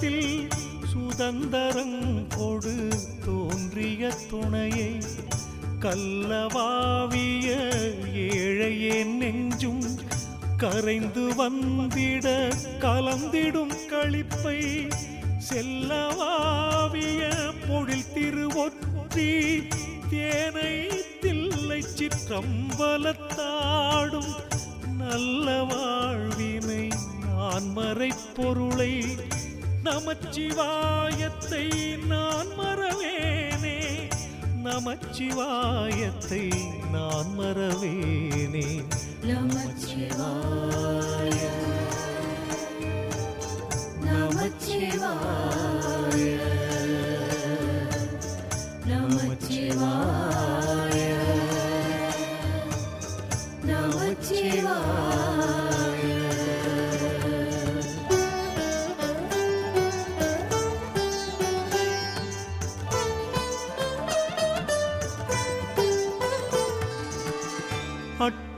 தம் சுதந்திரம் கொடு தோன்றிய துணையை. கல்லவாவிய ஏழையே நெஞ்சும் கரைந்து வந்திட கலந்திடும் களிப்பை. செல்லவாவிய பொழில் திருவொற்றி தேனை தில்லை சிற்றம்பலத்தாடும். நல்ல வாழ்வினை நான் மறை பொருளை நமச்சிவாயத்தை நான் மறவேனே. நமச்சிவாயத்தை நான் மறவேனே. நமச்சிவாய நமச்சிவாய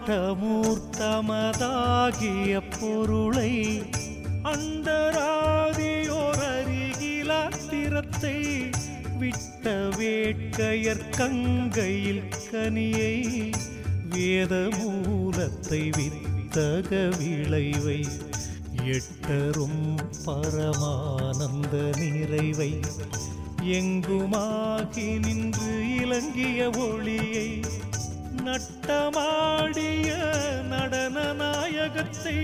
அட்டமூர்த்தமதாகிய பொருளை அண்டராதியோரருகிலாத்திரத்தை விட்ட வேட்கையற்கங்கையில் கனியை வேத மூலத்தை வித்தக விளைவை எட்டரும் பரமானந்த நிறைவை எங்குமாகி நின்று இலங்கிய ஒளியை நட்டமாடிய நடன நாயகத்தை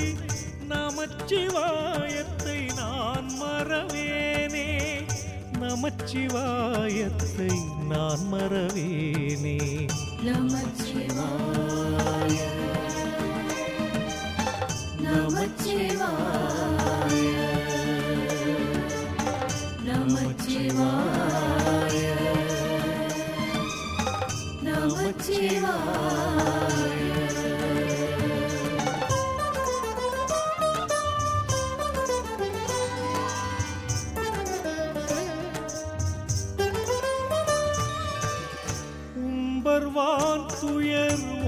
நமச்சிவாயத்தை நான் மறவேனே. நமச்சிவாயத்தை நான் மறவேனே. நமச்சிவாய நமச்சிவாய நமச்சிவாய.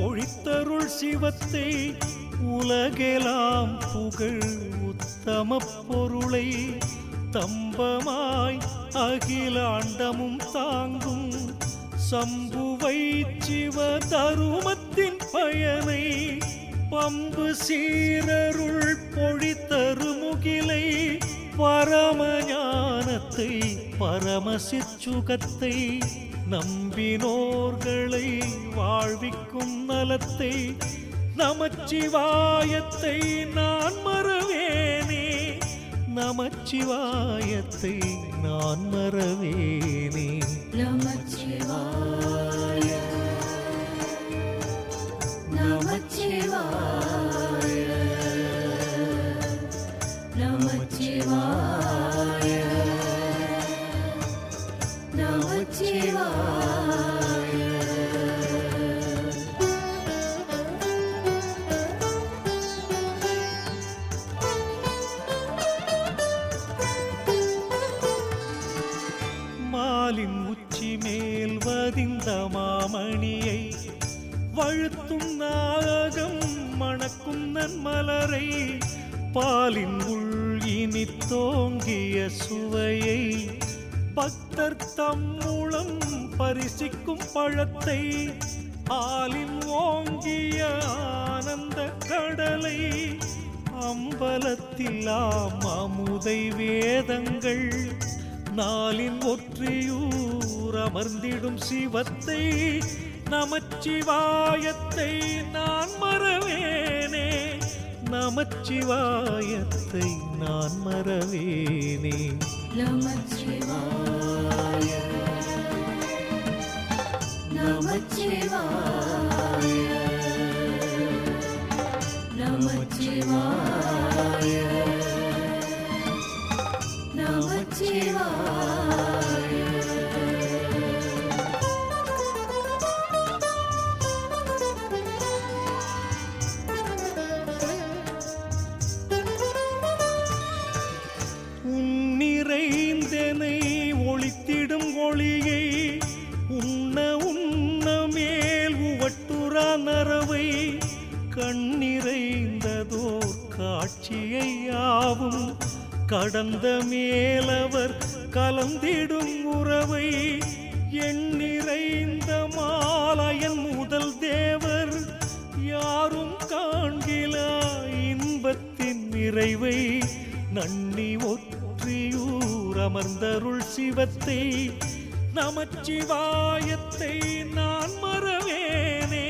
துயர் சிவத்தை உலகெலாம் புகழ் உத்தம பொருளை தம்பமாய் அகிலாண்டமும் தாங்கும். சம்புவை சிவ தருமத்தின் பயனை பம்பு சீரருள் பொழித்தருமுகிலை பரம ஞானத்தை பரமசிச்சுகத்தை நம்பினோர்களை வாழ்விக்கும் நலத்தை நமச்சிவாயத்தை நான் மறவேனே. நமச்சிவாயத்தை நான் மறவேனே. நமச்சிவாய மாலின் உச்சி மேல் வதிந்த மாமணியை வழுத்தும் நாகம் மணக்கும் நன்மலரை பாலின் உள் இனி தோங்கிய சுவையை பக்தர் தம் மூலம் பரிசிக்கும் பழத்தை ஆலின் ஓங்கிய ஆனந்த கடலை அம்பலத்திலாம் அமுதை வேதங்கள் நாளின் ஒற்றியூர் அமர்ந்திடும் சிவத்தை நமச்சிவாயத்தை நான் மறவேனே. நமச்சிவாயத்தை நான் மறவேனே. நமச்சிவாய நமச்சிவாய. நமச்சிவாய நமச்சிவாய ஒளித்திடும் ஒளியை உண்ண உண்ண மேல் உவட்டுரா நரவை கண்ணிறைந்ததோர் காட்சியையாவும் கடந்த மே கலந்திடும் உறவை எண்ணிறைந்த மாலையன் முதல் தேவர் யாரும் காண்கிலா இன்பத்தின் நிறைவை நன்னி ஒற்றியூர் அமர்ந்தருள் சிவத்தை நமச்சிவாயத்தை நான் மறவேனே.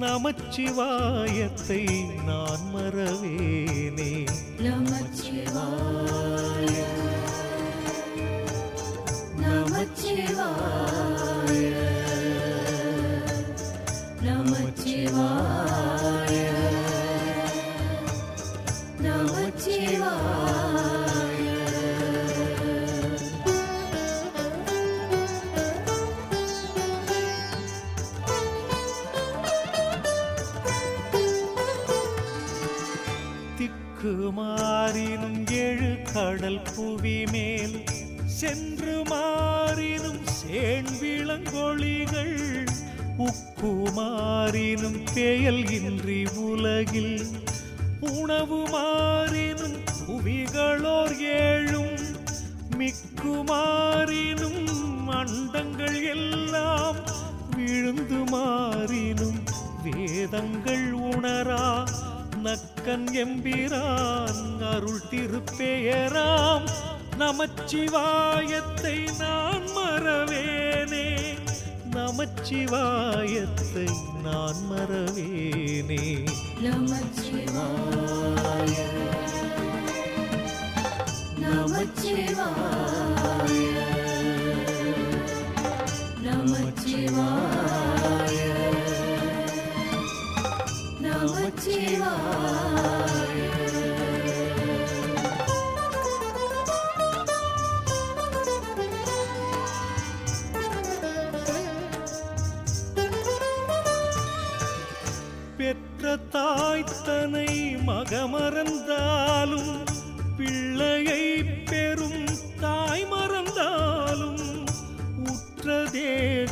நமச்சிவாயத்தை நான் மறவேனே. நமச்சிவாய திக்கு மாறினும் ஏழு கடல் புவி மேல் சென்று மா மாறினும் இன்றி உலகில் உணவு மாறினும் புவிகளோர் ஏழும் மிக்குமாறினும் அண்டங்கள் எல்லாம் விழுந்து மாறினும் வேதங்கள் உணரா நக்கன் எம்பிரான் அருள் திருப்பெயராம். நமச்சிவாயத்தை நான் நமச்சிவாயத்தை நான் மறவேனே நமச்சிவாய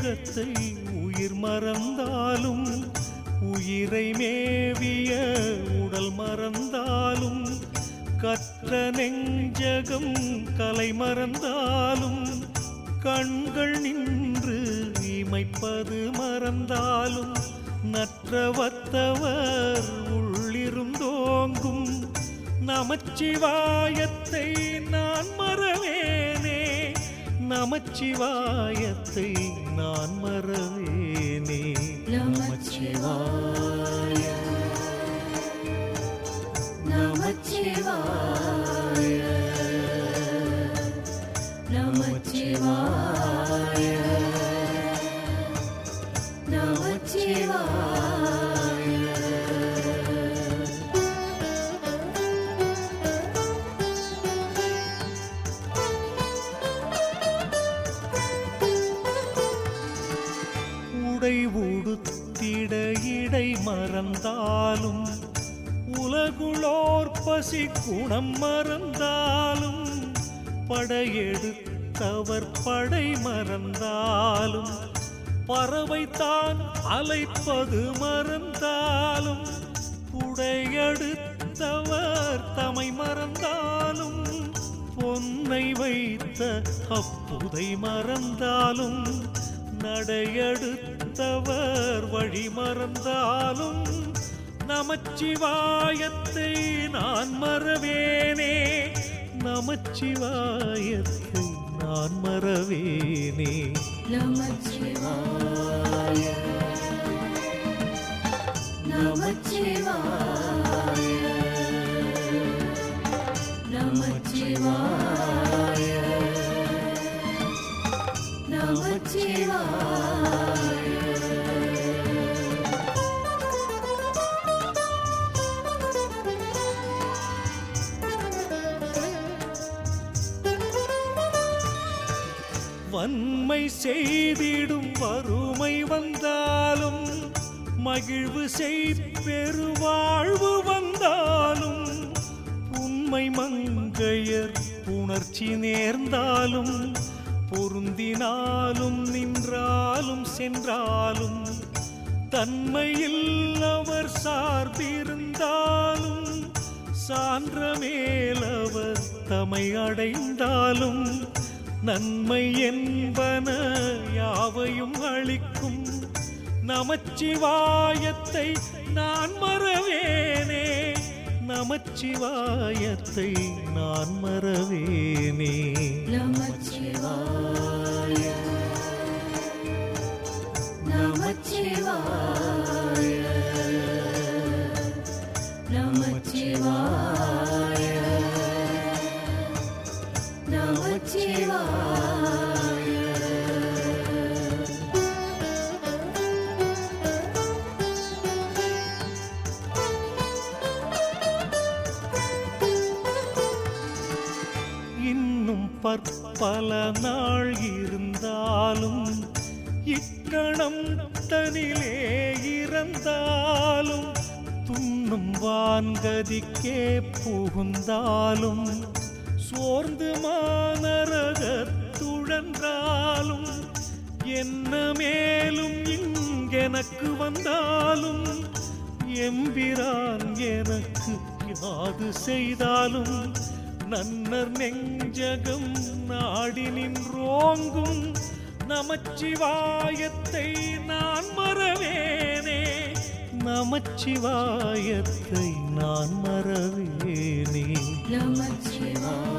தேகத்தை உயிர் மறந்தாலும் உயிரை மேவிய உடல் மறந்தாலும் கற்ற நெஞ்சகம் கலை மறந்தாலும் கண்கள் நின்று இமைப்பது மறந்தாலும் நற்றவத்தவர் உள்ளிருந்தோங்கும் நமச்சிவாயத்தை நான் மறவேனே. நமச்சிவாயத்தை நான் மறவேனே நமச்சிவாய நமச்சிவாய போர் பசி குணம் மறந்தாலும் படையெடுத்தவர் படை மறந்தாலும் பறவைத்தான் தான் அலைப்பது மறந்தாலும் புடையெடுத்தவர் தமை மறந்தாலும் பொன்னை வைத்த அப்புதை மறந்தாலும் நடையெடுத்தவர் வழி மறந்தாலும் நமச்சிவாயத்தை நான் மறவேனே. நமச்சிவாயத்தை நான் மறவேனே. நமச்சிவாய நமச்சிவாய மகிழ்வு செய் பெருவாழ்வு வந்தாலும் உண்மை மங்கையர் உணர்ச்சி நேர்ந்தாலும் பொருந்தினாலும் நின்றாலும் சென்றாலும் தன்மையில் அவர் சார்பிருந்தாலும் சான்ற மேலவர் தமை அடைந்தாலும் நன்மை என்பன யாவையும் அளிக்கும் நமச்சிவாயத்தை நான் மறவேனே. நமச்சிவாயத்தை நான் மறவேனே. நமச்சிவாய பற்பல நாள் இருந்தாலும் இக்கணம் தனிலே இறந்தாலும் துண்ணும் வான்கதிக்கே புகுந்தாலும் சோர்ந்து மானரகத்துழன்றாலும் என்ன மேலும் இங்கெனக்கு வந்தாலும் எம்பிரான் எனக்கு யாது செய்தாலும் நன்னர் நெங்க நெஞ்சகம் நாடி நின்றோங்கும் நமச்சிவாயத்தை நான் மறவேனே. நமச்சிவாயத்தை நான் மறவேனே. நமச்சிவாய